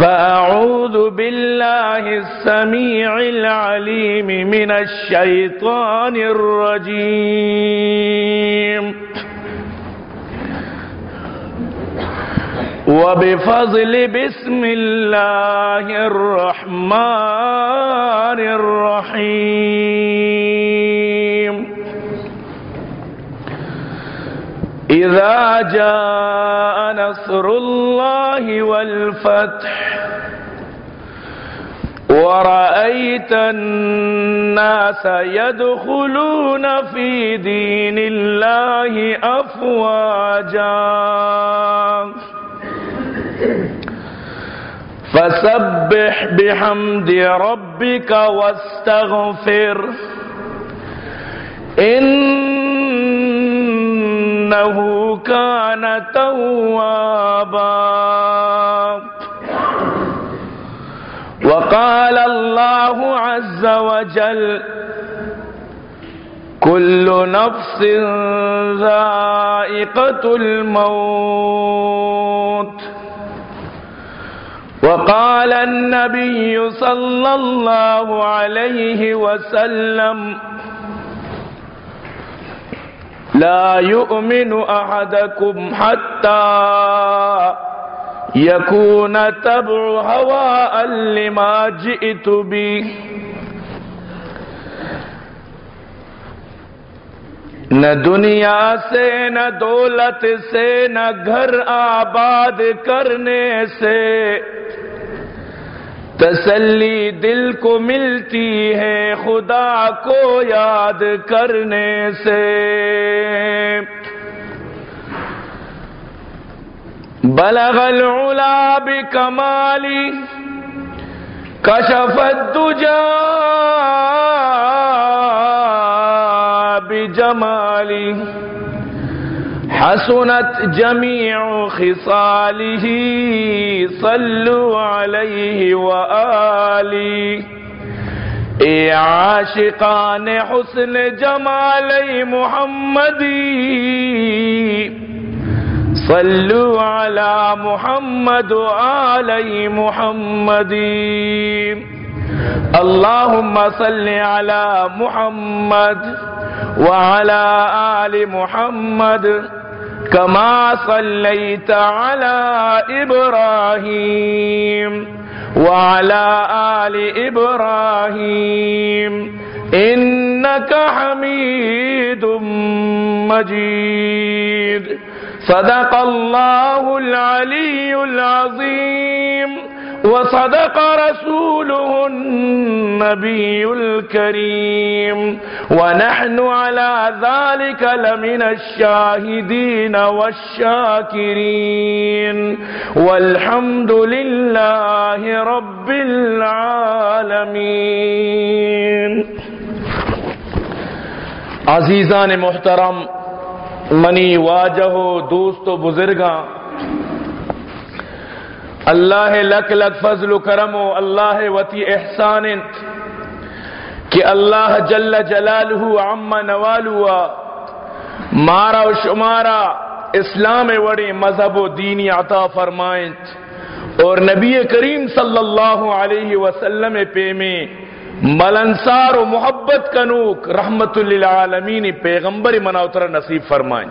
فأعوذ بالله السميع العليم من الشيطان الرجيم. وبفضل بسم الله الرحمن الرحيم. إذا جاء نصر الله والفتح ورأيت الناس يدخلون في دين الله أفواجا فسبح بحمد ربك واستغفر إنه كان توابا. وقال الله عز وجل كل نفس ذائقة الموت. وقال النبي صلى الله عليه وسلم لا يؤمن أحدكم حتى يكون تبع هواء لما جئت به. نہ دنیا سے، نہ دولت سے، نہ گھر آباد کرنے سے تسلی دل کو ملتی ہے خدا کو یاد کرنے سے۔ بلغ العلا بکمالی کشف الدجا بجمالی حسنت جميع خصاله، صلوا عليه وآله. اے عاشقان حسن جمال محمدی صلوا على محمد وآل محمد. اللهم صل على محمد وعلى آل محمد. كما صليت على إبراهيم وعلى آل إبراهيم إنك حميد مجيد. صدق الله العلي العظيم. وصدق رسوله النبي الكريم. ونحن على ذلك لمن الشاهدين والشاكرين. والحمد لله رب العالمين. عزیزان محترم، منی واجہ دوست و بزرگاں اللہ لک لک فضل و کرم و اللہ وتی احسان کہ اللہ جل جلالہ عم نوالوا مارا و شمارا اسلام وڑے مذہب و دینی عطا فرمائیں۔ اور نبی کریم صلی اللہ علیہ وسلم پہ میں ملنسار و محبت کنوک رحمت للعالمین پیغمبر مناوتر نصیب فرمائیں۔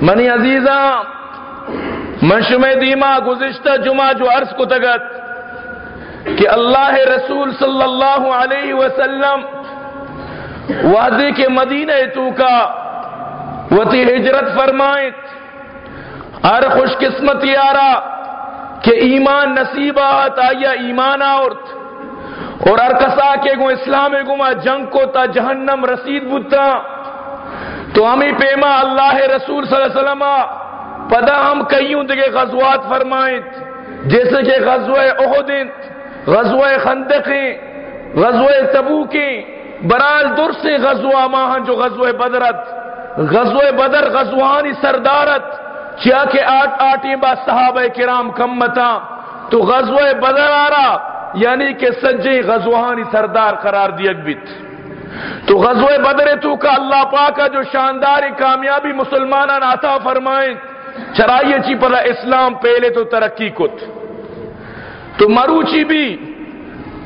منی عزیزہ منشم دیما گزشتہ جمعہ جو عرض کو تگت کہ اللہ رسول صلی اللہ علیہ وسلم واضح کے مدینہ تو کا وتی ہجرت فرمائت ہر خوش قسمت یارا کہ ایمان نصیب آت، آیا ایمان آورت اور ہر کسا کے گو اسلام گما جنگ کو تا جہنم رسید بتا تو ہمیں پیما اللہ رسول صلی اللہ علیہ وسلم پدا ہم کئیوں دگے غزوات فرمائت جیسے کہ غزوہ احدین غزوہ خندقی غزوہ تبوکی برال در سے غزوہ ماہن جو غزوہ بدرت غزوہ بدر غزوانی سردارت چیا کہ آٹھ آٹھیں با صحابہ کرام کمتا تو غزوہ بدر آرا یعنی کہ سجے غزوانی سردار قرار دیا بیت۔ تو غزوہ بدر تو کا اللہ پاکا جو شاندار کامیابی مسلمانان عطا فرمائیں۔ چرائیے چی پر اسلام پہلے تو ترقی کت۔ تو مروچی بھی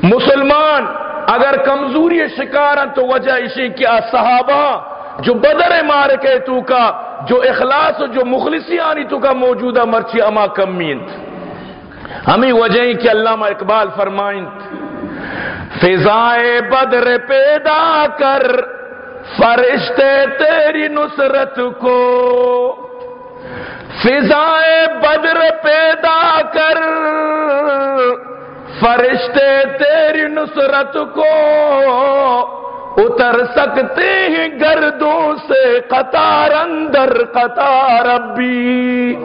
مسلمان اگر کمزوری شکار تو وجہ اسی کیا صحابہ جو بدر مار کے تو کا، جو اخلاص جو مخلصی آنی تو کا موجودہ مرچی اما کمین۔ ہمیں وجہ کہ علامہ اقبال فرمائیں، فضائے بدر پیدا کر، فرشتے تیری نصرت کو۔ فضائے بدر پیدا کر۔ فرشتے تیری نصرت کو اتر سکتے ہیں گردوں سے قطار اندر، قطار ابی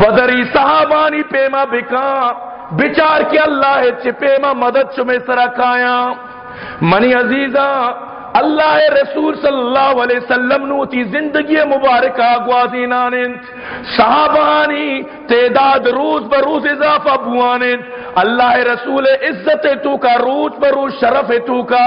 بدری صحابانی پیما بکا، بچار کے اللہ چپیما مدد چمے سرکایا منی عزیزہ اللہ رسول صلی اللہ علیہ وسلم نو تی زندگی مبارکہ گوازینانت صحابانی تعداد روز بروز اضافہ بوانت اللہ رسول عزت تو کا، روز بروز شرف تو کا،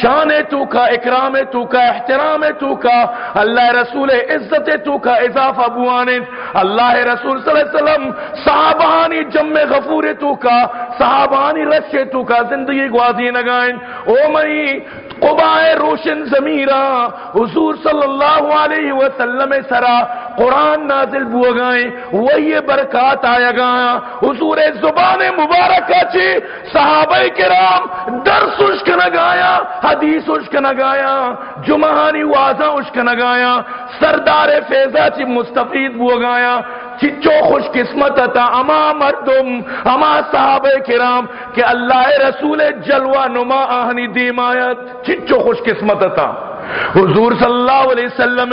شان تو کا، اکرام تو کا، احترام تو کا۔ اللہ رسول عزت تو کا اضافہ بوانت اللہ رسول صلی اللہ علیہ وسلم صحابانی جمع غفور تو کا صحابانی رشے تو کا زندگی گوازی نگائیں او مئی قبائے روشن زمیرہ حضور صلی اللہ علیہ وسلم سرا قرآن نازل بو گائیں وہی برکات آیا گایا حضور زبان مبارکہ چی صحابہ کرام درس اشک نگایا حدیث اشک نگایا جمعانی واضح اشک نگایا سردار فیضہ چی مستفید بو گایا چچو خوش قسمت تھا اما مردم، اما صحابہ کرام، کہ اللہ رسول جلوہ نما آہنی دیمایت چچو خوش قسمت تھا حضور صلی اللہ علیہ وسلم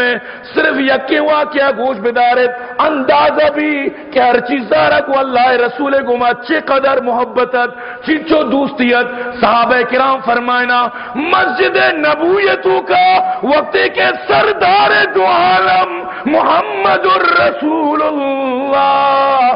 صرف یکی واقعہ گوش بدارت اندازہ بھی کہ ہر چیز دارا کو اللہ رسول گما چے قدر محبتت چچو دوستیت۔ صحابہ کرام فرمائنا، مسجد نبویتو کا وقت کے سردار دو عالم، محمد الرسول اللہ۔ اللہ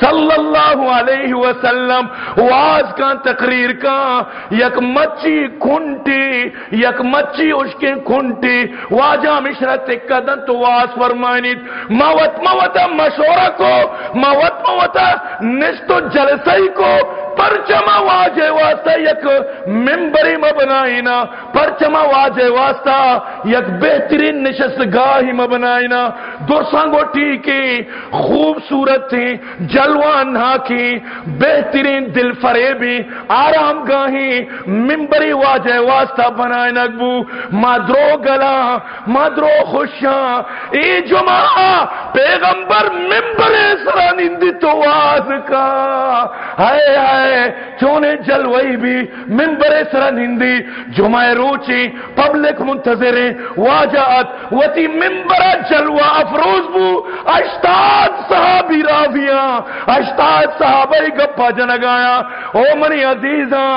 صلی اللہ علیہ وسلم، واز کا تقریر کا یک مچی کھنٹی، یک مچی اس کے کھنٹی۔ واجہ مشرت قدن تو واز فرمانیت موت موت مشورہ کو، موت موت نشتو جلسائی کو پرچما واجہ واسطہ یک ممبری مبنائینا پرچما واجہ واسطہ یک بہترین نشست گاہی مبنائینا۔ دو سنگو ٹھیکی، خوبصورت تھی، جلوان ہا کی بہترین دل فریبی، آرام گاہی ممبری واجہ واسطہ بنائے نگبو مادرو گلا مادرو خوشاں ای جمعہ، پیغمبر ممبر سرانندی تو واز کا۔ ہائے ہائے ہیں چونے جلوئی بھی ممبر سرن ہندی جمعہ روچی پبلک منتظریں واجات وتی ممبر جلوہ افروز بو اشتاد صحابی راویاں اشتاد صحابی گپا جنگایا او منی عزیزاں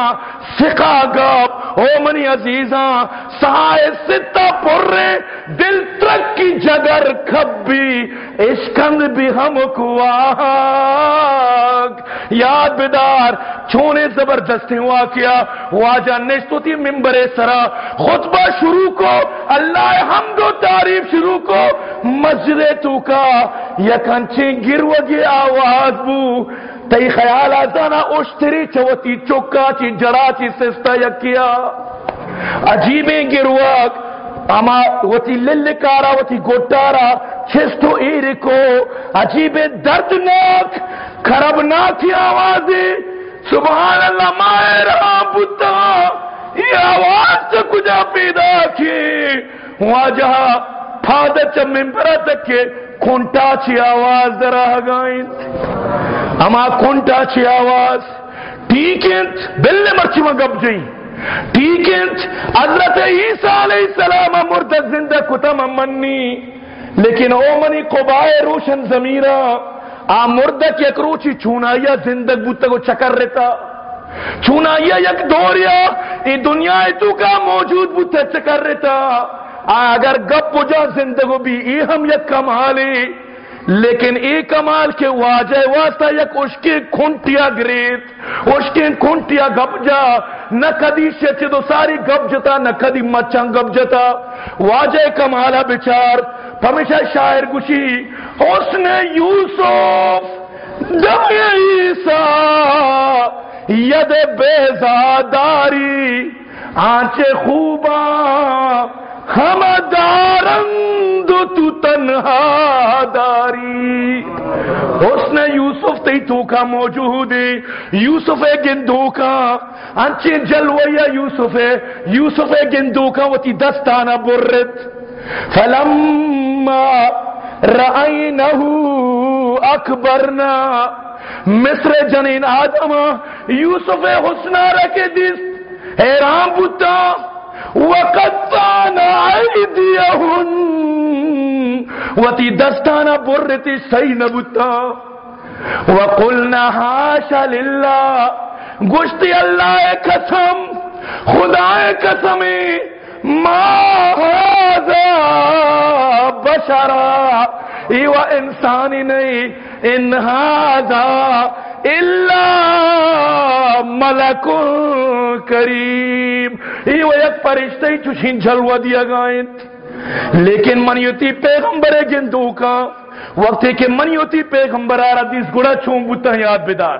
سکا گپ او منی عزیزاں سہائے ستہ پر رہے دل ترک کی جگر کھبی اشکند بھی ہم کو یاد بدار، چھونے زبردستی ہوا کیا۔ واجہ نشتو تھی ممبر سرا۔ خطبہ شروع کو، اللہ حمد و تعریف شروع کو۔ مسجد تو کا یکن چین گرو گی آواز بو۔ تی خیال آزانا اشتری چوتی چکا، چی جرا چی سستا یکیا۔ عجیبیں گرواک اما وتی للکارا وتی گوٹارا چھستو ایرکو عجیب دردناک خرابناک آوازیں۔ سبحان اللہ مائے رہا بتا یہ آواز سے کجا پیدا کی؟ وہاں جہاں پھادر چا ممبرہ تک کے کھنٹا چی آواز در آگائیں اما کھنٹا چی آواز۔ ٹھیکنت بلے مرچی میں گب جائیں۔ ٹھیکنت حضرت عیسیٰ علیہ السلام مرد زندہ کتم منی۔ لیکن او منی قبائے روشن زمیرہ آ مردک یک روچی چونایا زندگ بوتا کو چکر رہتا۔ چونایا یک دوریا، ای دنیا ای تو کا موجود بوتا چکر رہتا۔ اگر گپ جا زندگو بھی ای ہم یک کمالی، لیکن ای کمال کے واجہ واسطہ یک اشکی کھنٹیا گریت، اشکی کھنٹیا گپ جا، نہ کدی شچ دو ساری گپ جتا، نہ کدی مچن گپ جتا۔ واجہ کمالا بچار، ہمیشہ شاعر گشی حسن یوسف، دم عیسیٰ، ید بیزاداری آنچ خوبا ہم دارند تو تنہا داری حسن یوسف تی تو کا موجود یوسف گندو کا انچے جلویا یوسف ہے۔ یوسف گندو کا وہ تی دستانہ برت۔ فلما رأینہو اکبرنا۔ مصر جنین آدم، یوسف حسنہ رکھے دیس حیران بوتا وقطانا عیدیہن وتی دستانا برتی سی نبوتا وقلنا حاشا للہ گشتی اللہ قسم. خدا قسمی ما هذا بشرا. ایوہ انسانی نہیں ان هذا الا ملک کریم یہ ایوہ یک فرشتہ چوشین جلوہ دیا گائیں لیکن منیوتی پیغمبر گندو کا وقت کہ منیوتی پیغمبر آرہ دیس گڑا چون بوتا یاد بدار.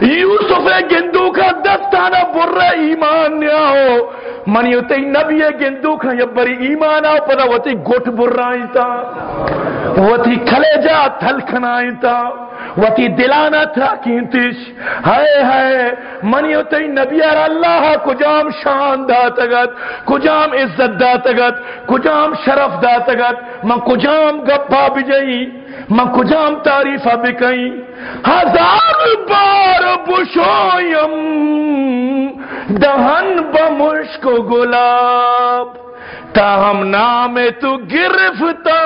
یوسف گندو کا دستانہ برا ایمان نیا ہو. منیوتی نبی گندو کا یبری ایمان آو پدا وتی گوٹ برا تا وتی کھلے جا تھلکنا تا وتی دلانا تھا کینتش ہائے ہائے منی ہوتے نبی ار اللہ کجام شان داتگت، کجام عزت داتگت، کجام شرف داتگت، من کجام گپا بجئی، من کجام تعریفہ بکئی. ہزار بار بشویم، دہن بمشک گلاب، تاہم نام تو گرفتا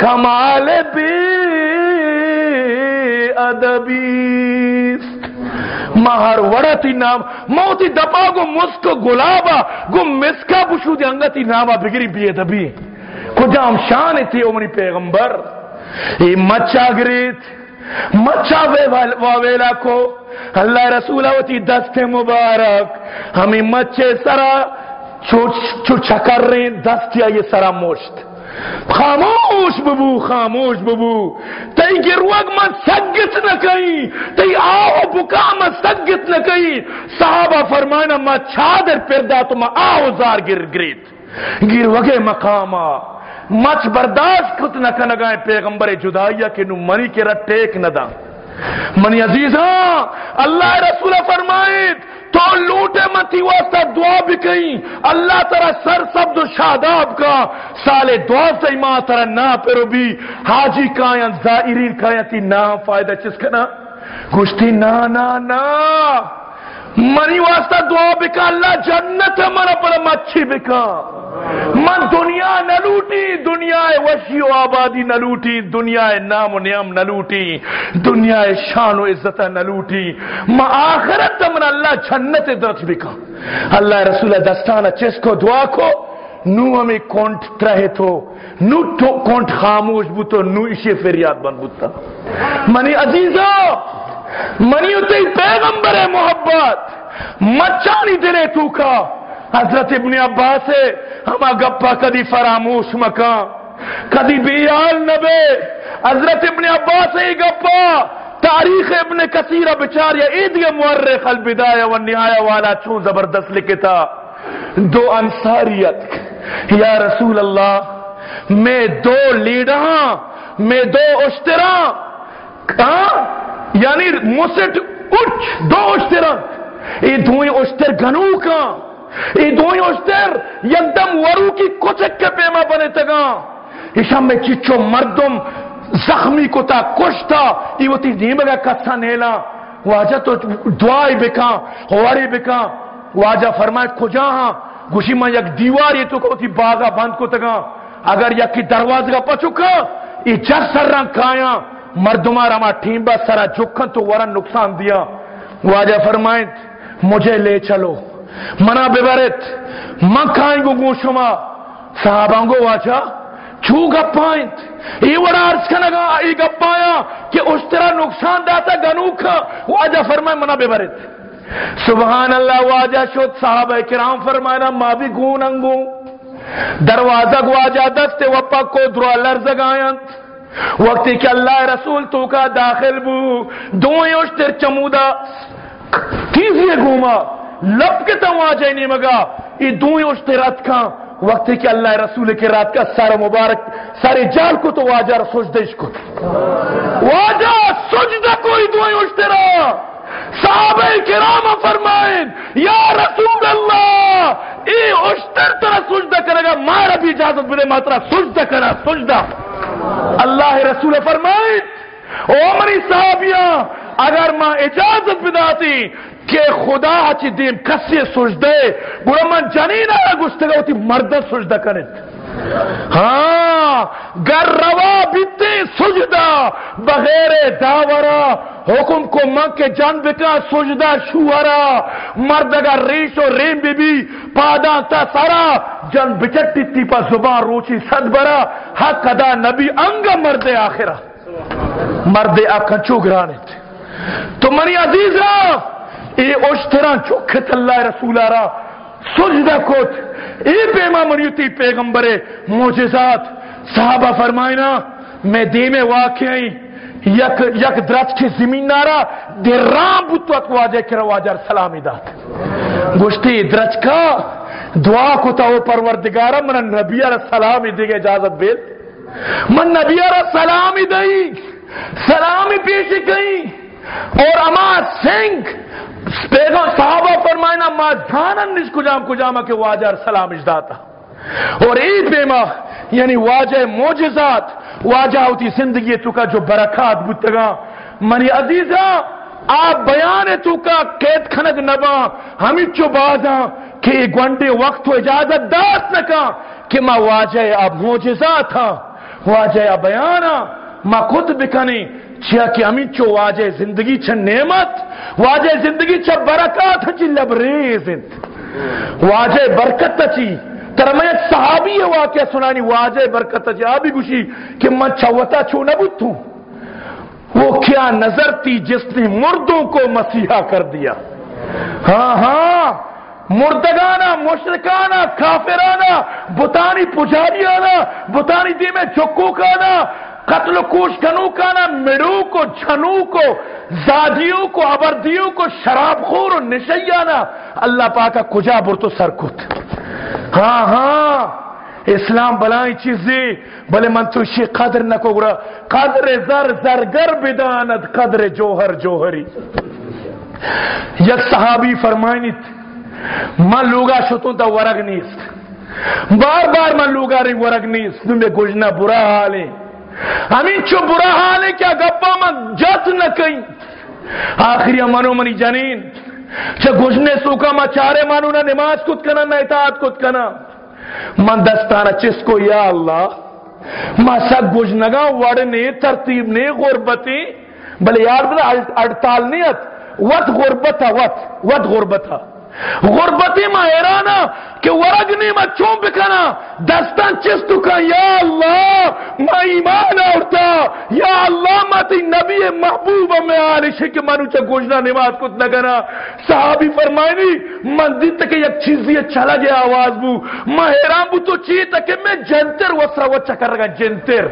کمال بی ادبیست مہر وڑتی نام موتی دپا گو مسک گلابا گو مسکا بشو دی انگتی ناما بگری بی ادبی۔ کجام شان تھی امنی پیغمبر؟ ای مچا گریت مچا ویلا کو۔ اللہ رسولہ وتی دست مبارک۔ ہمیں مچے سرا چو چکر رہے دست یا یہ سرا موشت خاموش ببو خاموش ببو. تی گروگ من سگت نہ نکئی تی آو بکا من سگت نہ نکئی صحابہ فرمائنا ما چادر پردا تو ما آو زار گر گریت. گروگ مقاما مچ برداشت کت نہ نکنگائیں پیغمبر جدائیہ کہ نو منی کے رٹ ٹیک ندا منی عزیزاں، اللہ رسول فرمائید تو لوٹے متی واسطہ دعا بھی کہیں۔ اللہ ترا سر سبد و شاداب کا سالے دعا سے ماں ترا نہ پیرو بھی حاجی کائیں زائرین کائیں تی نہ فائدہ چس کنا۔ گشتی نا نا نا۔ منی واسطہ دعا بکا، اللہ جنت مرا پر مچھی بکا۔ من دنیا نہ لوٹی، دنیا وشی و آبادی نہ لوٹی، دنیا نام و نعم نہ لوٹی، دنیا شان و عزت نہ لوٹی۔ ما آخرت من اللہ جنت درت بکا۔ اللہ رسول دستانہ چس کو، دعا کو۔ نو ہمیں کونٹ ترہے تو، نو تو کونٹ خاموش بوتو، نو اشی فریاد بن بوتا۔ منی عزیزو منی پیغمبر محبت مچانی دنے تو کا حضرت ابن عباس ہے ہما گپا کدی فراموش مکان کدی بیال نبے۔ حضرت ابن عباس ہے گپا تاریخ ابن کثیر بچار یا عید مورخ البدایہ والنہایہ والا چون زبردست لکھتا۔ دو انصاریت، یا رسول اللہ، میں دو لیڈر میں دو اشتراں۔ اشترا یعنی مسٹ اٹھ دو اشترا یہ دوئی اشتر گنو کا۔ یہ دوئی اشتر یکدم ورو کی کچک کے پیما بنے تگا۔ اشام میں چچو مردم زخمی کو تا کش تھا یہ وہ تی نیم گا کتھا نیلا۔ واجہ تو دعائی بکا، ہواری بکا۔ واجہ فرمائے کجا ہاں؟ گوشی میں یک دیوار یہ تو کو تی باغا بند کو تگا۔ اگر یک کی دروازہ پچکا ای جس سر رنگ کھایا۔ مردمار اما ٹھیمبا سرا جکن تو ورن نقصان دیا۔ واجہ فرمائیں، مجھے لے چلو۔ منا ببرت من کھائیں گو گو شما۔ صحابہ گو واجہ، چھو گپائیں۔ ای وڑا عرض کنگا ای گپایا کہ اس طرح نقصان داتا گنوکا واجہ فرمائیں، منا ببرت۔ سبحان اللہ، واجہ شد، صحابہ کرام فرمائنا، ما بھی گون انگو دروازہ گواجہ دستے وپا کو درو لرزگ آیانت وقتی کہ اللہ رسول تو کا داخل بو دوئیں اشتر چمودا تیزی گوما لپ کے تو واجہ نہیں مگا، یہ دوئیں اشتر رات کا، وقتی کہ اللہ رسول کے رات کا سارا مبارک سارے جال کو تو واجہ سجدش کو۔ واجہ، سجدہ کوئی دوئیں اشتر صحابہ کرام فرمائیں، یا رسول اللہ ای اشتر طرح سجدہ کرے گا مارا بھی اجازت بلے ماترا سجدہ کرا، سجدہ۔ اللہ رسول فرمائے، او منی صحابیاں، اگر ماں اجازت بداتی کہ خدا چی دین کسی سجدے گرمان جنین آیا گشتگا ہوتی، مردہ سجدہ کرنے ہاں گر روا بیتے سجدہ، بغیر داورا حکم کو من کے جان بکا سجدہ شوہرا مرد اگر ریش و ریم بی بی پادا تا سارا، جان بچٹی تی پا زبان روچی صد برا حق ادا نبی انگا مرد آخرہ۔ مرد آکھن چو گرانے تو منی عزیزہ، اے اوش اشتران چوکھت اللہ رسول آرہ سجدہ کت اے پیما منیتی پیغمبر موجزات صحابہ فرمائنا میں دیمے واقعی یک, یک درچ کی زمین نارا دیر رام بوتو اتو آجے کرا واجر سلامی دات۔ گوشتی درچ کا دعا کو تاو پروردگارا من نبی علیہ سلامی دیگے اجازت بیل۔ من نبی علیہ سلامی دئی۔ سلامی پیشی گئی اور اما سنگ پیغم صحابہ فرمائنا، ما جانن نس کجام کجاما کے واجہ سلام اجداتا۔ اور ای پیما یعنی واجہ موجزات واجہ ہوتی زندگی تو کا جو برکات بتگا منی عزیزہ آپ بیان تو کا قید کھنگ نبا، ہمیں چو بازا کہ گونڈے وقت و اجازت داست نکا کہ ما واجہ اب موجزات ہاں واجہ بیانا، ما خود بکنی چیا کہ ہمیں چو واجہ زندگی چھ نعمت، واجہ زندگی چھ برکات چھ لبریز واجہ برکت چی ترمیت صحابی ہے واقعہ سنانی، واجہ برکت چی آبی گوشی کہ من چوتا چھو نبوتوں وہ کیا نظر تھی جس نے مردوں کو مسیحا کر دیا۔ ہاں ہاں مردگانا، مشرکانا، کافرانا بتانی پجاریانا بتانی دی میں چکو کانا قتل و کوش کنو کانا، مڑو کو، جھنو کو زادیوں کو، عبردیوں کو، شراب خور و نشیانا اللہ پاکا کجا برتو سرکت ہاں ہاں۔ اسلام بلائیں چیزی، بلے من تو شی قدر نکو گرا۔ قدر زر زرگر بداند قدر جوہر جوہری۔ یک صحابی فرمائنیت، من لوگا شتون تا ورگ نیست۔ بار بار من لوگا رہی ورگ نیست۔ نمی گجنا برا حالیں۔ ہمیں چو برا حال ہے کیا گپا من جت نہ کہیں۔ آخری منو منی جنین چا گجنے سوکا ما چارے مانو نہ نماز کت کنا، نہ اطاعت کت کنا۔ من دستانا چس کو یا اللہ، ما سب گجنگا وڑنے ترتیب نے، غربتی۔ بلے یار بلا اڑتال نیت۔ وط غربتا وط وط غربتا۔ غربتی ما ایرانا کہ ورگنی ما چون بکنا، دستان چستو کا یا اللہ ما ایمان آورتا، یا اللہ ما تی نبی محبوب میں آلش ہے کہ منو چا گوشنا نماز کت نگنا صحابی فرمائنی، من دیتا کہ یک چیزی اچھا چلا گیا آواز بو۔ ما حیران بو تو چیتا کہ میں جنتر وسرا وچا کر رگا جنتر۔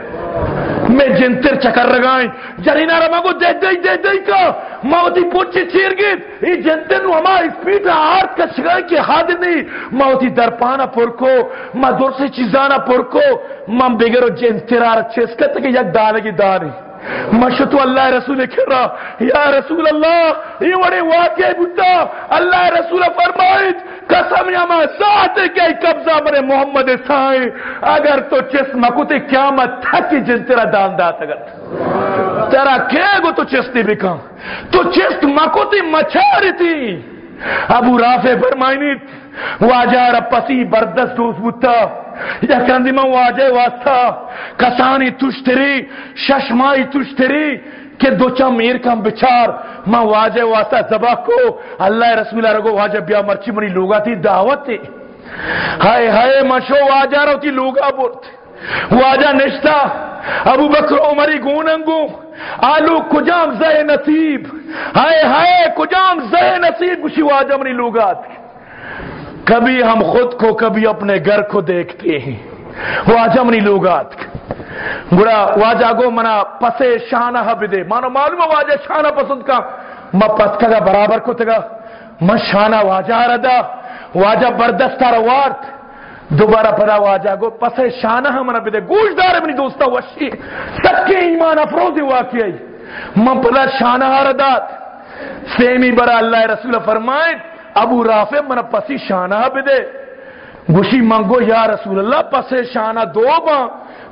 میں جنتر چکر رگائیں جرینا رما کو دے دے دے دے کا۔ موتی پوچھے چیر گیت یہ جنتر نو ہما اسپیٹ آرت کا شگائیں کی حاد نہیں۔ موتی درپانا پرکو ما دور سے چیزانا پرکو۔ من بگرو جنتر آرت چیسکت کہ یک دانے کی دانی۔ مشتو اللہ رسول کر یا رسول اللہ، یہ وڑے واقعی بودتا اللہ رسول فرمائید، قسم یا ما ساتھ کے قبضہ مرے محمد سائیں اگر تو چس مکوتے قیامت تھکی جن تیرا دان دات اگر. تیرا کیا گو تو چستی بکا. تو چست مکوتے مچاری تھی. ابو رافع فرمائنیت واجہ رب پسی بردست دوست بودتا. یا من واجه واسطا کسانی تشتری ششمائی تشتری کہ دو چم میر کم بچار۔ من واجه واسطا زبا کو، اللہ رسول اللہ رگو واجه بیا مرچی منی لوگا تھی، دعوت تھی۔ ہائے ہائے مشو واجہ رو تھی، لوگا برت واجہ نشتا ابو بکر، عمری، گوننگو۔ آلو، کجام زہ نصیب۔ ہائے ہائے، کجام زہ نصیب کشی واجہ منی لوگا لوگات کبھی ہم خود کو، کبھی اپنے گھر کو دیکھتے ہیں۔ واجہ منی لوگات بڑا واجہ گو منا پسے شانہ بدے مانو معلوم واجہ شانہ پسند کا۔ ما پس کا برابر کو تگا۔ ما شانہ واجہ ردا واجہ بردستہ روارت دوبارہ پدا واجہ گو پسے شانہ منا بدے گوش دار اپنی دوستا وشی۔ سکے ایمان افروزی واقعی من پدا شانہ ردات سیمی برا اللہ رسول فرمائے۔ ابو رافع منا پسی شانہ بدے گوشی منگو یا رسول اللہ، پسے شانہ دو با۔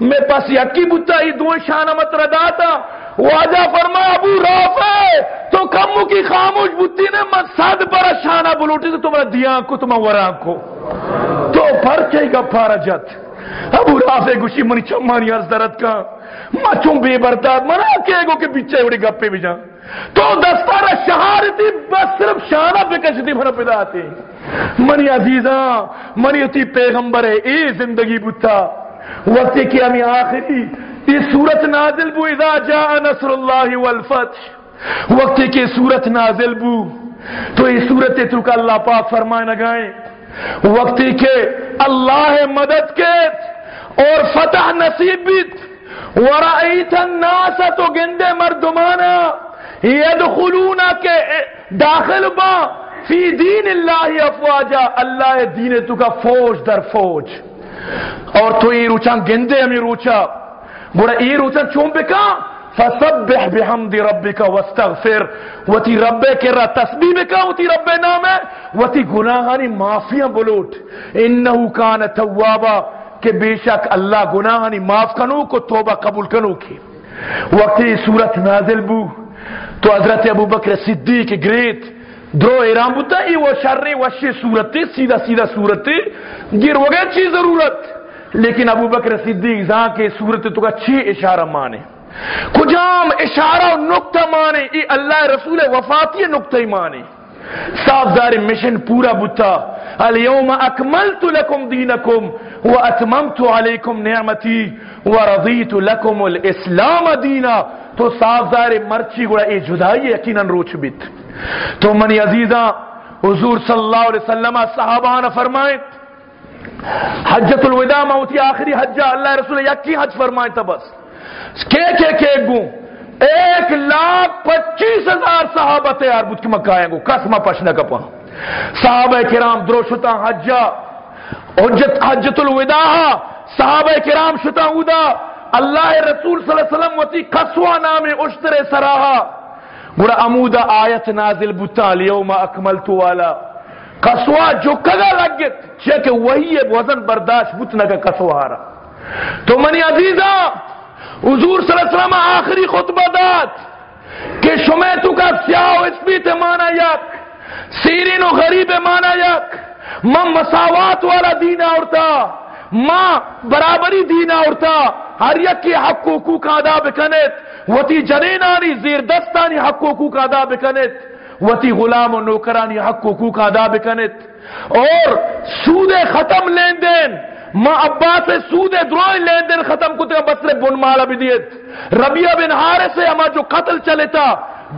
میں پس یکی بتا ہی دو شانہ مت رداتا واجہ فرما ابو رافع، تو کمو کی خاموش بتی نے من صد پر شانہ بلوٹی تو تمہارا دیاں کو، تمہارا وران کو۔ تو پر چاہی گا پارا جت ابو رافع، گوشی منی چمانی عرض درد کا۔ ما چون بے برداد منا کہے گو کہ بچے اڑی گپے بھی جان تو دستارہ شہارتی بس صرف شانہ پہ کشتی بھر پیدا آتے منی عزیزاں، منی اتی پیغمبر ہے اے زندگی بتا وقتی کہ ہمیں آخری، یہ صورت نازل بو، اذا جاء نصر اللہ والفتح۔ وقتی کہ صورت نازل بو، تو یہ صورت تو کا اللہ پاک فرمائے نگائیں وقتی کہ اللہ مدد کے اور فتح نصیب بیت۔ ورائیت الناس تو گندے مردمانا۔ یدخلونا کے داخل با فی دین اللہ افواجا، اللہ دین تو کا فوج در فوج۔ اور تو یہ روچا گندے ہمیں روچا۔ بڑا یہ روچا چون بکا؟ فسبح بحمد ربک واستغفر۔ وتی رب کے را تسبیح بکا وتی رب نام ہے۔ وتی گناہانی معافیاں بلوٹ۔ انہو کان توابا، کہ بے شک اللہ گناہانی معاف کنو کو توبہ قبول کنو کی۔ وقتی صورت نازل بو۔ تو حضرت ابو بکر صدیق گریت، درو ایران بوتا، ای وہ شر وشی صورت سیدھا سیدھا صورت گر وگے چی ضرورت؟ لیکن ابو بکر صدیق زاں کے صورت تو کا چھ اشارہ مانے؟ کجام اشارہ و نکتہ مانے؟ ای اللہ رسول وفاتی نکتہ ہی مانے؟ صاف دار مشن پورا بتا اليوم اکملت لکم دینکم و اتممت علیکم نعمتی و رضیت لکم الاسلام دینا۔ تو صاف ظاہر مرچی گڑا اے جدائی یقیناً روچ بیت۔ تو منی عزیزاں حضور صلی اللہ علیہ وسلم صحابان فرمائیں حجت الوداع موتی آخری حجہ اللہ رسول یکی حج فرمائیں تا بس کے کے کے گوں، ایک لاکھ پچیس ہزار صحابہ تیار بود کی مکہ آئیں گو، قسمہ پشنہ کپا صحابہ کرام دروشتا حجہ، حجت حجت الوداع، صحابہ کرام شتا ہودا اللہ رسول صلی اللہ علیہ وسلم وتی قصوہ نام اشتر سراہا۔ گوڑا امودہ آیت نازل بتا لیوم اکملتو والا۔ قصوہ جو کگا لگت چھے کہ وہی وزن برداشت بتنا کا قصوہ آرہا تو منی عزیزہ، حضور صلی اللہ علیہ وسلم آخری خطبہ دات کہ شمیتو کا سیاہ و اسپیت مانا یک، سیرین و غریب مانا یک، من مساوات والا دین آورتا۔ ماں برابری دین آورتا، ہر یک کی حق حقوق ادا بکنت وتی جنینانی زیر دستانی حق حقوق ادا بکنت وتی غلام و نوکرانی حق حقوق ادا بکنت اور سود ختم لین دین۔ ماں عباس سود دروئی لین دین، ختم کتے بسر بن مالا بھی دیت۔ ربیہ بن حارث سے اما جو قتل چلے تا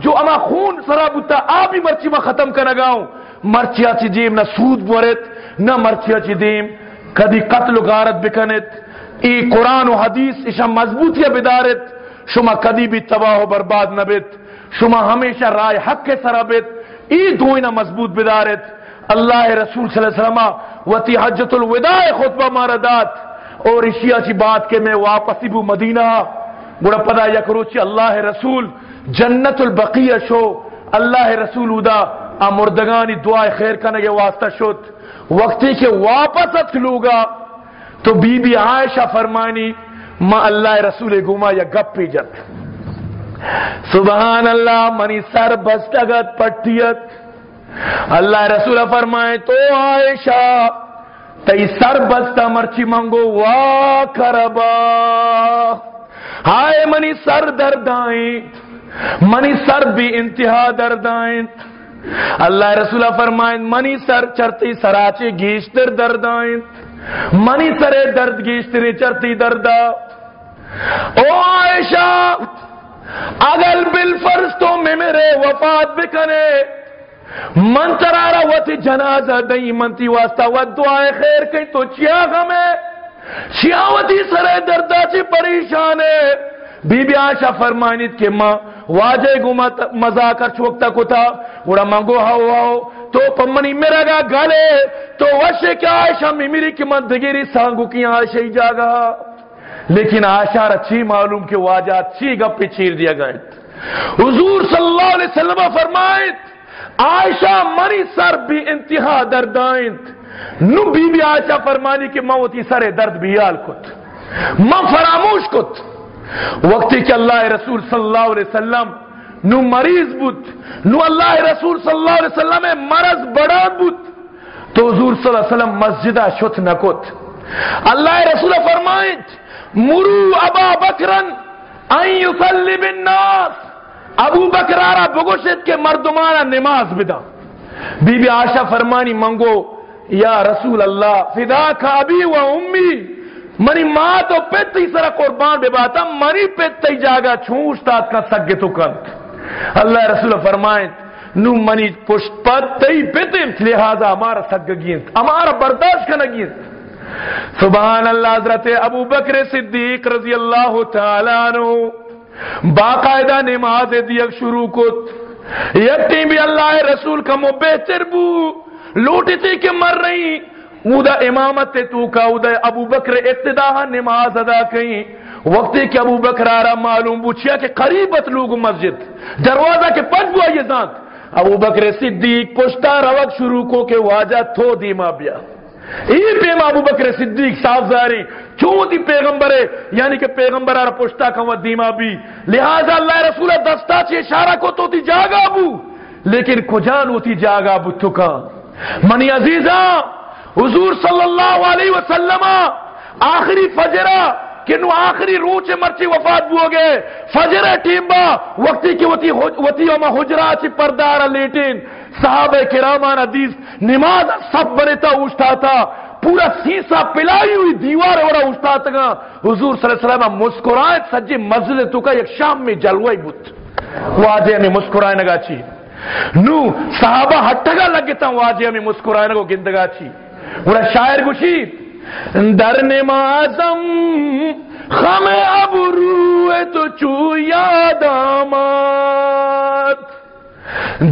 جو اما خون سرابتا آبی مرچی ما ختم کنگاؤں مرچیا چی دیم، نہ سود بورت، نہ مرچیا چی دیم۔ کدی قتل و غارت بکنت ای قرآن و حدیث اشا مضبوطی بدارت، شما کدی بھی تباہ و برباد نبت شما ہمیشہ رائے حق کے سرابت ای دوئینا مضبوط بدارت۔ اللہ رسول صلی اللہ علیہ وسلم وتی حجت الوداع خطبہ ماردات اور اشیاء چی بات کے میں واپسی بو مدینہ۔ بڑا پدا یک روچی اللہ رسول جنت البقیہ شو، اللہ رسول ادا مردگانی دعائے خیر کنگے واسطہ شد۔ وقتی کہ واپس اتلوگا تو بی بی عائشہ فرمانی، ما اللہ رسول گما یا گپ پی جت۔ سبحان اللہ، منی سر بستگت پٹیت اللہ رسول فرمائے، تو عائشہ تی سر بستا مرچی منگو، وا کربا۔ ہائے، منی سر دردائیں منی سر بھی انتہا دردائیں اللہ رسول فرمائیں، منی سر چرتی سراچے گیشتر دردائیں منی سرے درد گیشتر چرتی دردا او عائشہ، اگل بالفرض تو میں میرے وفات بکنے۔ من ترارا وتی جنازہ دئی منتی واسطہ و دعائے خیر کئی تو چیا غمے شیاوتی سرے دردہ چی پریشان ہے۔ بی بی آشا فرمائنیت کہ ماں واجے گما مزا کر چوکتا کتا اڑا مانگو ہاو ہاو، تو پمنی میرا گا گالے، تو وشے کیا آشا میں میری کی من دگیری سانگو کی آشا ہی جاگا۔ لیکن آشا رچی معلوم کہ واجہ اچھی گپی چیر دیا گئے۔ حضور صلی اللہ علیہ وسلم فرمائیت عائشہ مری سر بھی انتہا دردائیں۔ نو بی بی عائشہ فرمانی کہ موتی سر درد بیال کت۔ ما فراموش کت۔ وقتی کہ اللہ رسول صلی اللہ علیہ وسلم نو مریض بود، نو اللہ رسول صلی اللہ علیہ وسلم مرض بڑا بود۔ تو حضور صلی اللہ علیہ وسلم مسجدہ شت نکت اللہ رسول فرمائیت مرو ابا بکرن این یصلی بالناس۔ ابو بکرارا بگوشت کے مردمانا نماز بدا۔ بی بی آشا فرمانی، منگو، یا رسول اللہ، فدا کا ابی و امی۔ منی ماں تو پیتی سرا قربان بے باتا منی پیتی جاگا چھون استاد کا سگے تو کنت اللہ رسول فرمائیں نو منی پشت پت تی پیتی لہذا ہمارا سگ گینت ہمارا برداشت کا نگینت سبحان اللہ، حضرت ابو بکر صدیق رضی اللہ تعالیٰ عنہ، باقاعدہ نماز دیگ شروع کت۔ یکتی بھی اللہ رسول کا مو بہتر بو۔ لوٹی تھی کہ مر رہی۔ اودا امامت تو کا اودا ابو بکر ابتدا نماز ادا کہیں وقتی کہ ابو بکر آرہ معلوم بوچھیا کہ قریبت لوگ مسجد، دروازہ کے پنج بوا یہ ذات۔ ابو بکر صدیق پشتا روک شروع کو کہ واجہ تھو دیما بیا۔ یہ پیم ابو بکر صدیق صاف ظاہری چون دی پیغمبر ہے؟ یعنی کہ پیغمبر آرہ پشتا کھوا دیما بھی لہذا اللہ رسول دستا چی اشارہ کو تو تی جاگا بو۔ لیکن کجان ہوتی جاگا بو تکا منی عزیزہ حضور صلی اللہ علیہ وسلم، آخری فجرہ کہ نو آخری روچ مرچی وفات بو گئے۔ فجر ٹیم با وقتی کی وتی وتی اما حجرہ چی پردارہ لیٹین۔ صحابہ کرامان حدیث، نماز سب بنتا اوشتا تھا پورا سیسا پلائی ہوئی دیوار اور استاد گا حضور صلی اللہ علیہ وسلم مسکرائے سجی مسجد تو کا ایک شام میں جلوائی بت واجہ میں مسکرائے نگا چی۔ نو، صحابہ ہٹگا لگتا واجہ میں مسکرائے نگو گندگا چی۔ وہ شاعر گوشی در نمازم خم ابرو تو چو یاد آمد.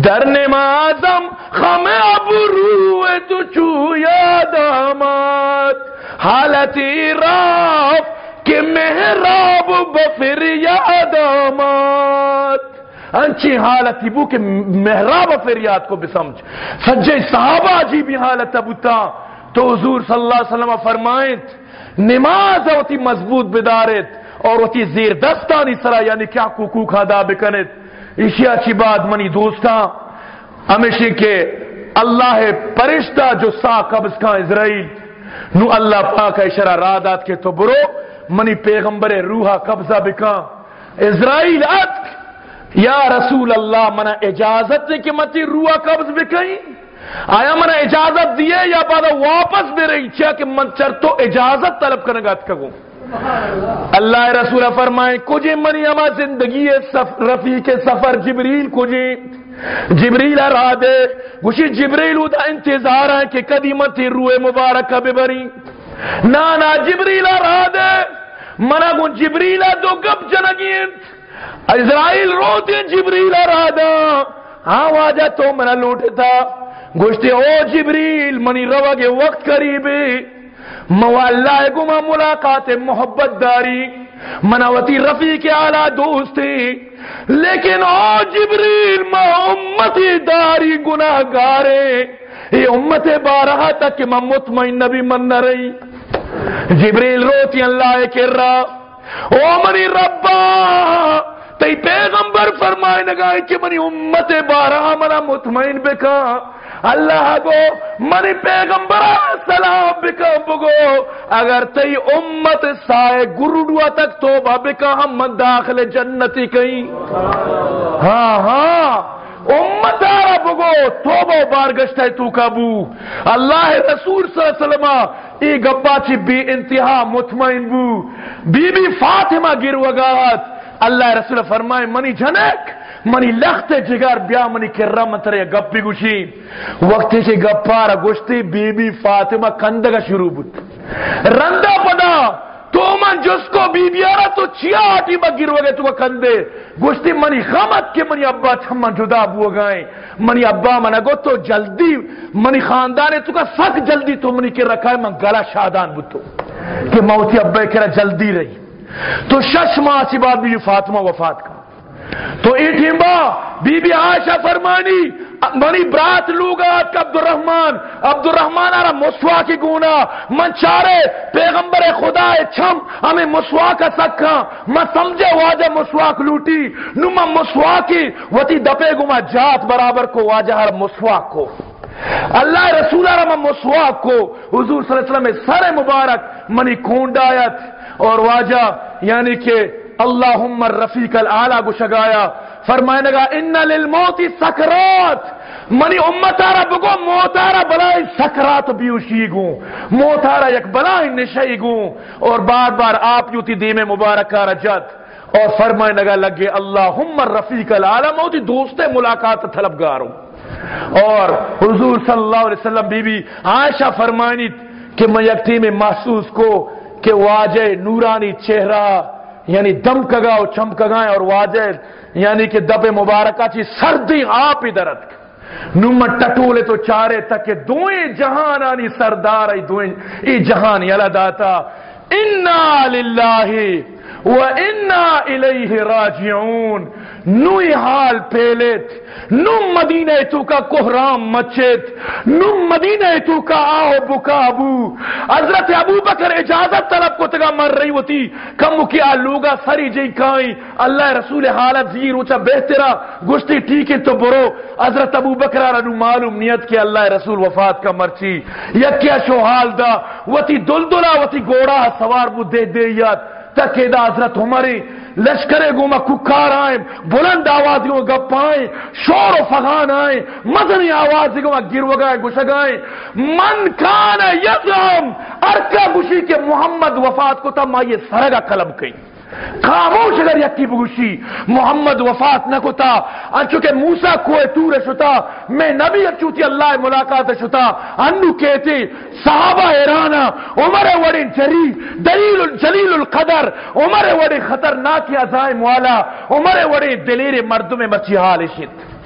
در نمازم خم ابرو تو چو یاد آمد. حالتی راف کہ محراب بفر یاد آمد. انچی حالتی بو کہ محراب فریاد کو بسمجھ سجے صحابہ جی بھی حالت ابوتا تو حضور صلی اللہ علیہ وسلم فرمائیں نماز ہوتی مضبوط بدارت اور ہوتی زیر دستانی سرا یعنی کیا کوکوک ادا بکنت۔ اسی اچھی بات منی دوستا ہمیشہ کے اللہ پرشتہ جو سا قبض کا اسرائیل، نو اللہ پاک اشرا رادات کے تو برو، منی پیغمبر روحا قبضہ بکا۔ اسرائیل اتک یا رسول اللہ منا اجازت دے کہ متی روحا قبض بکائیں آیا منا اجازت دیے یا بعد واپس دے رہی چاہ کہ من چر تو اجازت طلب کرنے گا اتکا اللہ رسول فرمائے، کجے منی اما زندگی رفیق سفر جبریل کجے؟ جبریل را دے۔ گوشی جبریل دا انتظار ہے کہ قدیمتی روح مبارک ببری نا نا جبریل را دے۔ منا گون جبریل دو گب جنگین اسرائیل رو دے، جبریل را ہاں واجہ تو منا لوٹتا گوشتے او جبریل، منی روگے وقت قریبی مواللہ گما ملاقات محبت داری۔ مناوتی رفیق اعلی دوستی لیکن او جبریل ما امتی داری گناہ گارے یہ امت بارہا تک کہ میں مطمئن نبی من نہ رہی۔ جبریل روتی اللہ کر رہا۔ او منی ربا، تی پیغمبر فرمائے نگائے کہ منی امت بارہا منا مطمئن بکا۔ اللہ گو منی پیغمبر سلام بکا، بگو، اگر تی امت سائے گرڈوا تک توبہ بکا، ہم من داخل جنتی کہیں۔ ہاں ہاں۔ امت آرہ بگو توبہ بارگشت ہے تو کابو اللہ رسول صلی اللہ علیہ وسلم ای گبا چی بی انتہا مطمئن بو. بی بی فاطمہ گروگاہت اللہ رسول فرمائے، منی جنک منی لخت جگر، بیا منی کرا منتر گپی گوشی. وقتی چی گپارا گوشتی، بی بی فاطمہ کندگا شروع بود. رندہ پدا من جس کو بی بیارا تو چیا آٹی با گرو تو کندے۔ گوشتی منی خامت کے منی ابا چھما جدا بو گئے۔ منی ابا منا گو تو جلدی۔ منی خاندان تو کا سک جلدی تو منی کے رکھا ہے، من گلا شادان بوتو کہ موتی ابا کرا جلدی رہی۔ تو شش ماہ سی بعد بھی فاطمہ وفات کا۔ تو ایٹھیمبا بی بی عائشہ فرمانی منی برات لوگات عبد الرحمن عبد الرحمن آرہ مسوا کی گونا من چارے پیغمبر خدا چھم، ہمیں مسوا کا سکھا ہاں. میں سمجھے واجہ مسوا لوٹی. نو مسوا کی وطی دپے گو میں جات برابر کو، واجہ ہر مسوا کو. اللہ رسول آرہ من مسوا کو. حضور صلی اللہ علیہ وسلم سر مبارک، منی کونڈ آیت. اور واجہ یعنی کہ اللہم الرفیق العالی کو شگایا. فرمائے لگا ان للموت سکرات منی امتارا بگو موتارا بلائی سکرات بیوشی گوں موتارا یک بلائی نشئی گوں اور بار بار آپ یوتی دیم مبارکہ رجت اور فرمائے لگا، لگے اللہم الرفیق العالی موتی دوست ملاقات طلبگاروں. اور حضور صلی اللہ علیہ وسلم بی بی عائشہ فرمانی کہ میں یکتی میں محسوس کو کہ واجہ نورانی چہرہ یعنی دم کگا چمکگائیں اور واجہ یعنی کہ دب مبارکہ چی سردی آپ ہی درد نمت ٹٹولے تو چارے تک دوئیں جہان آنی سردار ای دوئیں، ای جہان یلا داتا، انا للہ الیہ راجعون۔ نوی حال پیلیت نم مدینہ تو کا کوہرام مچت۔ نم مدینہ تو کا آو بکا ابو حضرت ابو بکر اجازت طلب کو تگا مر رہی ہوتی۔ کم کیا لوگا سری جی کائیں۔ اللہ رسول حالت زیر اوچا بہترا گشتی ٹھیک ہے تو برو۔ حضرت ابو بکر رنو معلوم نیت کہ اللہ رسول وفات کا مرچی۔ یکیا شو حال دا۔ وتی دلدلا، وتی گوڑا سوار بو دے دے یاد۔ تک دا حضرت عمری لشکرے گوما ککار آئیں بلند آوازیوں گپائیں شور و فغان آئیں مدنی آوازی گوما گروگائیں گشگائیں من کان یزم ارکا گشی کے محمد وفات کو تب آئیے یہ سرگا قلب کئی خاموش اگر یکی بگوشی، محمد وفات نہ انچو کہ موسیٰ کوئے تور شتا، میں نبی اچوتی اللہ ملاقات شتا، انو کہتے، صحابہ ایرانا، عمر وڑی جری، دلیل، جلیل القدر، عمر وڑی خطرناکی عزائم والا، عمر وڑی دلیر مردم مچی حال شد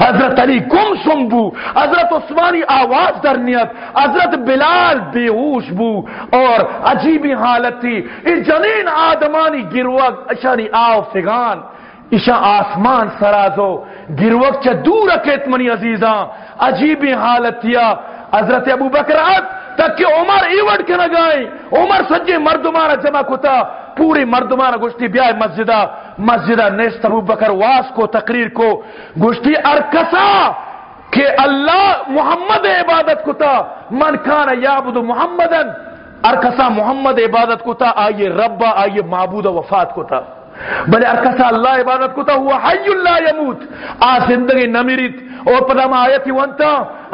حضرت علی گم سم بو، حضرت عثمانی آواز درنیت حضرت بلال بے ہوش بو، اور عجیبی حالت تھی اس جنین آدمانی گروہ، اشانی آو فگان اشا آسمان سرازو، گروہ چا دور اکیت منی عزیزاں عجیبی حالت تھیا حضرت ابو بکرات تک کہ عمر ایوڑ کے نگائیں عمر سجے مردمارا جمع کتا، پوری مردمانہ گشتی بیائے مسجدہ مسجدہ نیست ابو بکر واس کو تقریر کو گشتی ارکسا کہ اللہ محمد عبادت کو تا، من کان یابد محمدن ارکسا محمد عبادت کو تا، آئیے ربا، آئیے معبود وفات کو تا۔ بلے ارکسا اللہ عبادت کو تا ہوا حی اللہ یموت. آ زندگی نمیریت. اور پدا ما آیتی وانتا،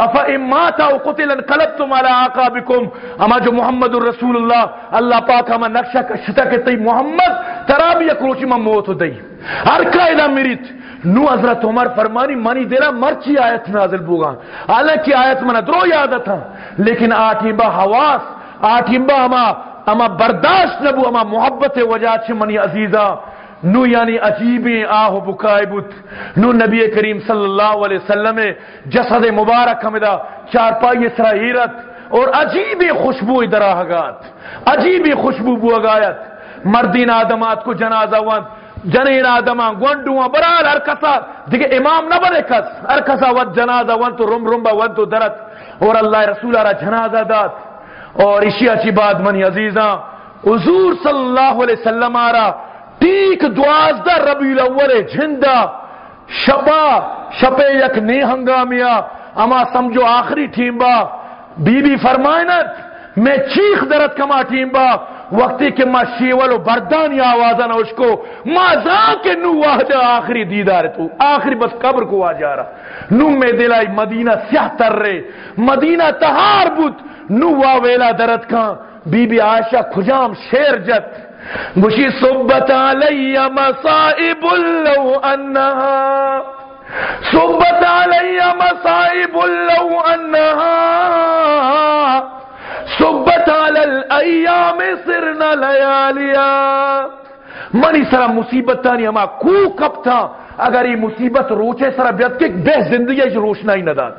افا اماتا و قتلا قلبتم على آقابکم. اما جو محمد الرسول اللہ اللہ پاک ہما نقشہ کشتا کہ تی محمد، ترابی اکروچی من موت دی ہر قائدہ میریت. نو حضرت عمر فرمانی، منی دیرا مرچی آیت نازل بوگا. حالانکہ آیت منا درو یاد تھا، لیکن آٹھی با حواس آٹھی با ہما اما برداشت نبو، اما محبت وجہ چھ منی عزیزہ نو یعنی عجیبی آہ بکائے بت نو نبی کریم صلی اللہ علیہ وسلم جسد مبارک ہمدہ چار پائی اسرائیرت اور عجیبی خوشبو دراہگات. عجیبی خوشبو بوگایت. مردین آدمات کو جنازہ وند جنین آدمان گونڈوان برال ارکسا دیکھے امام نہ بنے کس؟ ارکسا ود جنازہ وند تو رم رم با ود تو درت اور اللہ رسول را جنازہ دات اور اسی اچھی بات منی عزیزاں، حضور صلی اللہ علیہ وسلم آرہ ٹیک دوازدہ ربی الاول جھندا شبا شپے یک نی ہنگامیا اما سمجھو آخری ٹھیم با۔ بی بی فرمائنت، میں چیخ درد کما ٹھیم با۔ وقتی کہ ما شیول و بردانی آوازہ نہ اس کو ما کے نو واجہ آخری دیدار تو۔ آخری بس قبر کو آجا رہا۔ نو میں دلائی مدینہ سیاہ تر رہے۔ مدینہ تہار بود۔ نو واویلا درد کان بی بی عائشہ کھجام شیر جت۔ بشي صبت علي مصائب لو أنها. صبت علي مصائب لو أنها. صبت على الأيام صرنا لياليا. منی سرا مصیبت تانی اما کو کب تھا؟ اگر یہ مصیبت روچے سرا بیت کے بے زندگی روشنائی نہ دات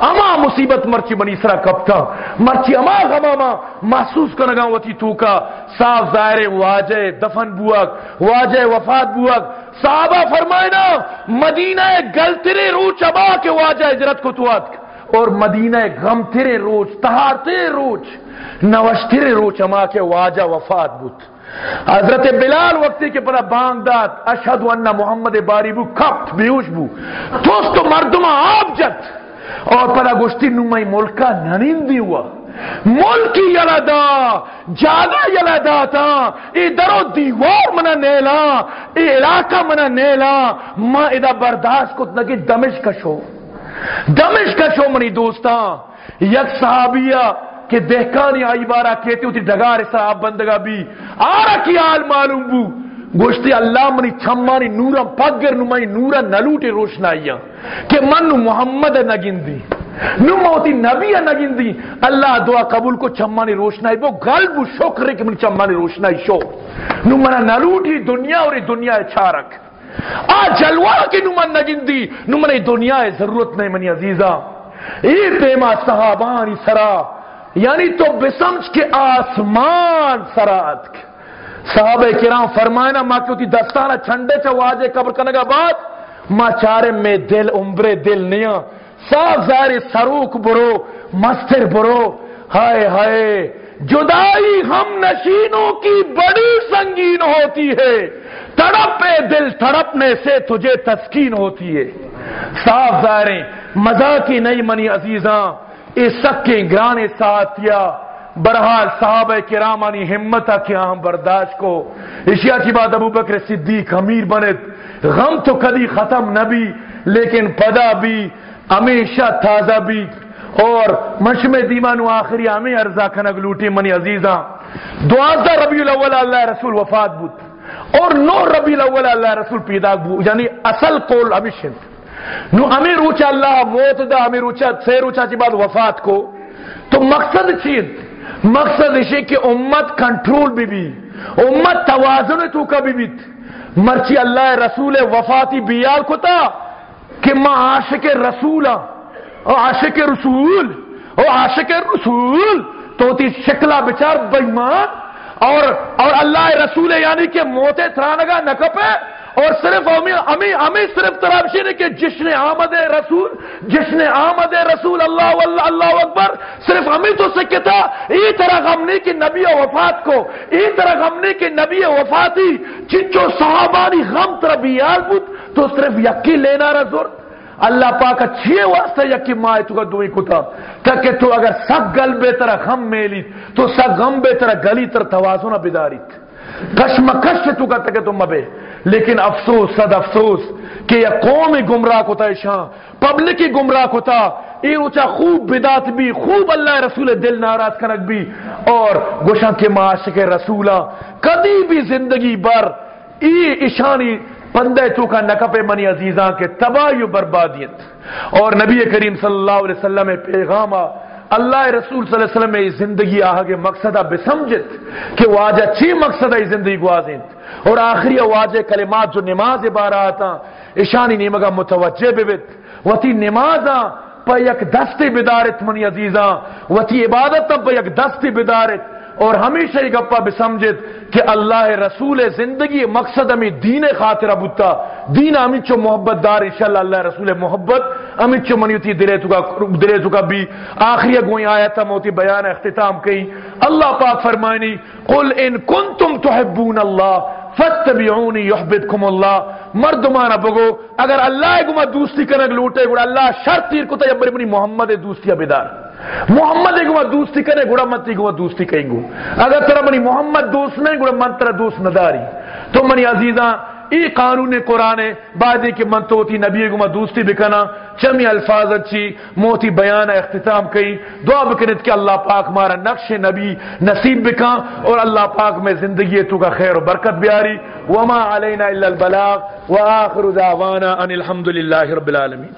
اما مصیبت مرچی بنی سرا کب تھا؟ مرچی اما غماما محسوس کرنگا وطی تو کا۔ صاف ظاہر واجہ دفن بوک واجہ وفات بوک صحابہ فرمائنا، مدینہ گل تیرے روچ ابا کے واجہ اجرت کو تو اور مدینہ غم تیرے روچ، تہار تیرے روچ، نوش تیرے روچ اما کے واجہ وفات بوت۔ حضرت بلال وقتی کے پڑا بانگ داد اشہد انہ محمد باری بو کپت بیوش بو توست مردم آب جت اور پڑا گوشتی نمائی ملکا ننندی ہوا۔ ملکی یلدا جاگا یلدا تا ای درو دیوار منا نیلا ای علاقہ منا نیلا، ما ادا برداشت کت نگی دمش کشو دمش کشو منی دوستا، یک صحابیہ کہ دہکانی آئی بارا کہتے ہوتی ڈگار صاحب بندگا بھی۔ آرہ کی آل معلوم بو۔ گوشتی اللہ منی چھمانی نورا پگر نمائی نورا نلوٹی روشنائیاں۔ کہ من محمد نگندی، نو موتی نبی نگندی۔ اللہ دعا قبول کو چھمانی روشنائی بو گلب و شکر کہ من چھمانی روشنائی شو۔ نو منا نلوٹی دنیا اور دنیا چھارک۔ آ جلوہ کی نو من نگندی، نو منی دنیا ضرورت نہیں منی عزیزہ۔ ای پیما صحابانی سرا یعنی تو بسمج کے آسمان سرات صحابہ کرام فرمائنا ماں کیوں تھی دستانہ چھنڈے چا واجے قبر کرنے کا بعد؟ ماں چارے میں دل عمرے دل نیا۔ صاف ظاہر سروک برو، مستر برو۔ ہائے ہائے، جدائی ہم نشینوں کی بڑی سنگین ہوتی ہے۔ تڑپ دل تڑپنے سے تجھے تسکین ہوتی ہے۔ صاف ظاہر مزہ کی نہیں منی عزیزاں۔ سکے گرانے ساتھیا برحال صحابہ کرامانی ہمت کیا ہم برداشت کو۔ اشیاء کی بات ابو بکر صدیق امیر بنت، غم تو کدی ختم نہ بھی، لیکن پدا بھی، ہمیشہ تازہ بھی۔ اور مشم دیمانو آخری ہمیں ارزا کنگ لوٹی منی عزیزاں۔ دوازدہ ربیع الاول اللہ رسول وفات بود۔ اور نو ربیع الاول اللہ رسول پیدا بود یعنی اصل قول ہمیشہ۔ نو امی روچا اللہ موت دا امی روچا سے روچا چی بعد وفات کو۔ تو مقصد چیز مقصد اسے کہ امت کنٹرول بھی بھی، امت توازن تو کا بھی بیت مرچی اللہ رسول وفاتی بیال کو تا کہ ما عاشق رسول او عاشق رسول، او عاشق رسول، تو تی شکلہ بچار بیمان اور اور اللہ رسول یعنی کہ موتے ترانگا نکپے اور صرف ہمیں صرف ترابشی نے کہ جشن آمد رسول جشن آمد رسول اللہ واللہ اللہ اکبر، صرف ہمیں تو سکے تھا۔ ای طرح غم نے کہ نبی وفات کو، ای طرح غم نے کہ نبی وفاتی چنچو صحابانی غم طرح بیال بود، تو صرف یقی لینا رسول اللہ پاک اچھے واسطہ یکی مائے تو کا دوئی کتا کہ تو اگر سب گل بے طرح غم میلی تو سب غم بے طرح گلی تر توازنہ بداریت۔ کشمکش سے تو کا تکے تم مبے لیکن افسوس، صد افسوس کہ یہ قوم گمراہ کو تھا شاہ۔ پبلک ہی گمراہ کو تھا۔ یہ اونچا خوب بدات بھی، خوب اللہ رسول دل ناراض کنک بھی۔ اور گوشاں کے معاشق رسولہ، کدی بھی زندگی بر ای اشانی پندے تو کا نکپ منی عزیزاں کے تباہی و بربادیت۔ اور نبی کریم صلی اللہ علیہ وسلم پیغام اللہ رسول صلی اللہ علیہ وسلم ای زندگی آگے مقصدہ بسمجت کہ واجہ چی اچھی مقصدہ زندگی گوازند اور آخری واجہ کلمات جو نماز بارا آتا اشانی نیمگا متوجہ بیت وتی نمازاں پا یک دستی بدارت منی عزیزاں، وتی عبادت پا یک دستی بدارت اور ہمیشہ یہ گپا بھی سمجھت کہ اللہ رسول زندگی مقصد ہمیں دین خاطرہ بتا دین ہمیں چو محبت دار انشاءاللہ اللہ رسول محبت، ہمیں چو منیتی دلے چکا دلے چکا بھی۔ آخری گوئی آیتا موتی بیان اختتام کئی۔ اللہ پاک فرمائنی، قل ان کنتم تحبون اللہ فتبعونی یحببکم اللہ۔ مردمانہ بگو، اگر اللہ کو دوستی کرنے لوٹے گڑا اللہ شرط تیر کو تا بری بنی محمد دوستی بیدار محمد کو دوستی کرنے گڑا متی کو دوستی کہیں گو اگر ترا منی محمد دوست نہیں گڑا من ترا دوست نداری۔ تو منی عزیزاں، ای قانون قرآن بعد کہ من تو تھی نبی کو دوستی بکنا، چمی الفاظ اچھی، موتی بیان اختتام کئی۔ دعا بکنت کہ اللہ پاک مارا نقش نبی نصیب بکا اور اللہ پاک میں زندگی تو کا خیر و برکت بیاری۔ وما علینا الا البلاغ۔ وآخر دعوانا ان الحمدللہ رب العالمین۔